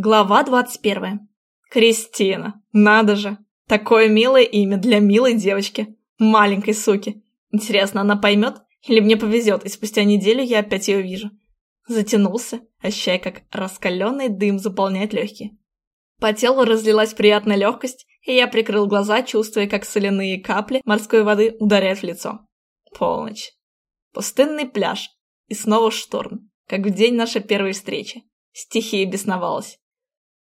Глава 21. Кристина. Надо же. Такое милое имя для милой девочки. Маленькой суки. Интересно, она поймет? Или мне повезет, и спустя неделю я опять ее вижу? Затянулся, ощущая, как раскаленный дым заполняет легкие. По телу разлилась приятная легкость, и я прикрыл глаза, чувствуя, как соляные капли морской воды ударяют в лицо. Полночь. Пустынный пляж. И снова шторм, как в день нашей первой встречи. Стихия бесновалась.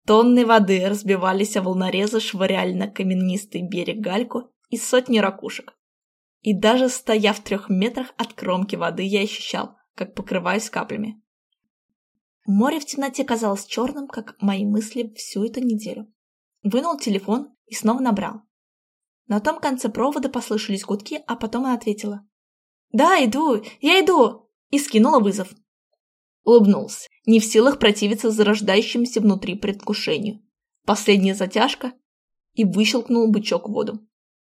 Тонны воды разбивались о волнорезы, швыряли на каменистый берег гальку и сотни ракушек. И даже стоя в трех метрах от кромки воды, я ощущал, как покрываюсь каплями. Море в темноте казалось черным, как мои мысли всю эту неделю. Вынул телефон и снова набрал. На том конце провода послышались гудки, а потом она ответила. «Да, иду, я иду!» и скинула вызов. Улыбнулся, не в силах противиться зарождающемуся внутри предвкушению. Последняя затяжка и выщелкнул бычок в воду.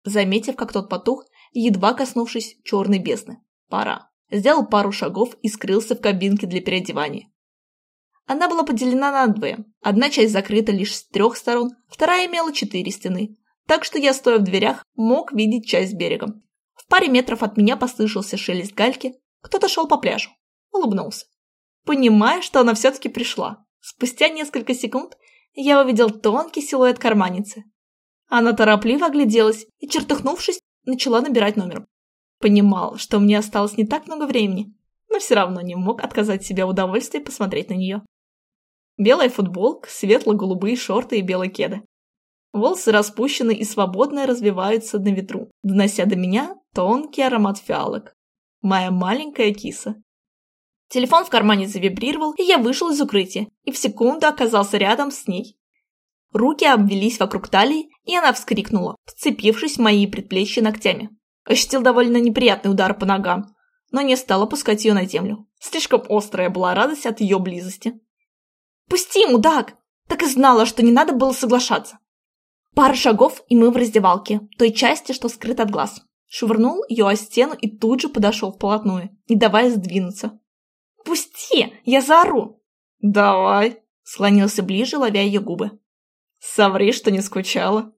Заметив, как тот потух, едва коснувшись черной бездны. Пора. Сделал пару шагов и скрылся в кабинке для переодевания. Она была поделена на две. Одна часть закрыта лишь с трех сторон, вторая имела четыре стены. Так что я, стоя в дверях, мог видеть часть берега. В паре метров от меня послышался шелест гальки. Кто-то шел по пляжу. Улыбнулся понимая, что она все-таки пришла. Спустя несколько секунд я увидел тонкий силуэт карманницы. Она торопливо огляделась и, чертыхнувшись, начала набирать номер. Понимал, что мне осталось не так много времени, но все равно не мог отказать себе удовольствии посмотреть на нее. Белая футболка, светло-голубые шорты и белые кеды. Волосы распущены и свободно развиваются на ветру, донося до меня тонкий аромат фиалок. Моя маленькая киса. Телефон в кармане завибрировал, и я вышел из укрытия, и в секунду оказался рядом с ней. Руки обвелись вокруг талии, и она вскрикнула, вцепившись в мои предплечья ногтями. Ощутил довольно неприятный удар по ногам, но не стал опускать ее на землю. Слишком острая была радость от ее близости. «Пусти, мудак! Так и знала, что не надо было соглашаться!» Пара шагов, и мы в раздевалке, той части, что скрыт от глаз. Швырнул ее о стену и тут же подошел вплотную, не давая сдвинуться. «Пусти! Я заору!» «Давай!» — склонился ближе, ловя ее губы. «Соври, что не скучала!»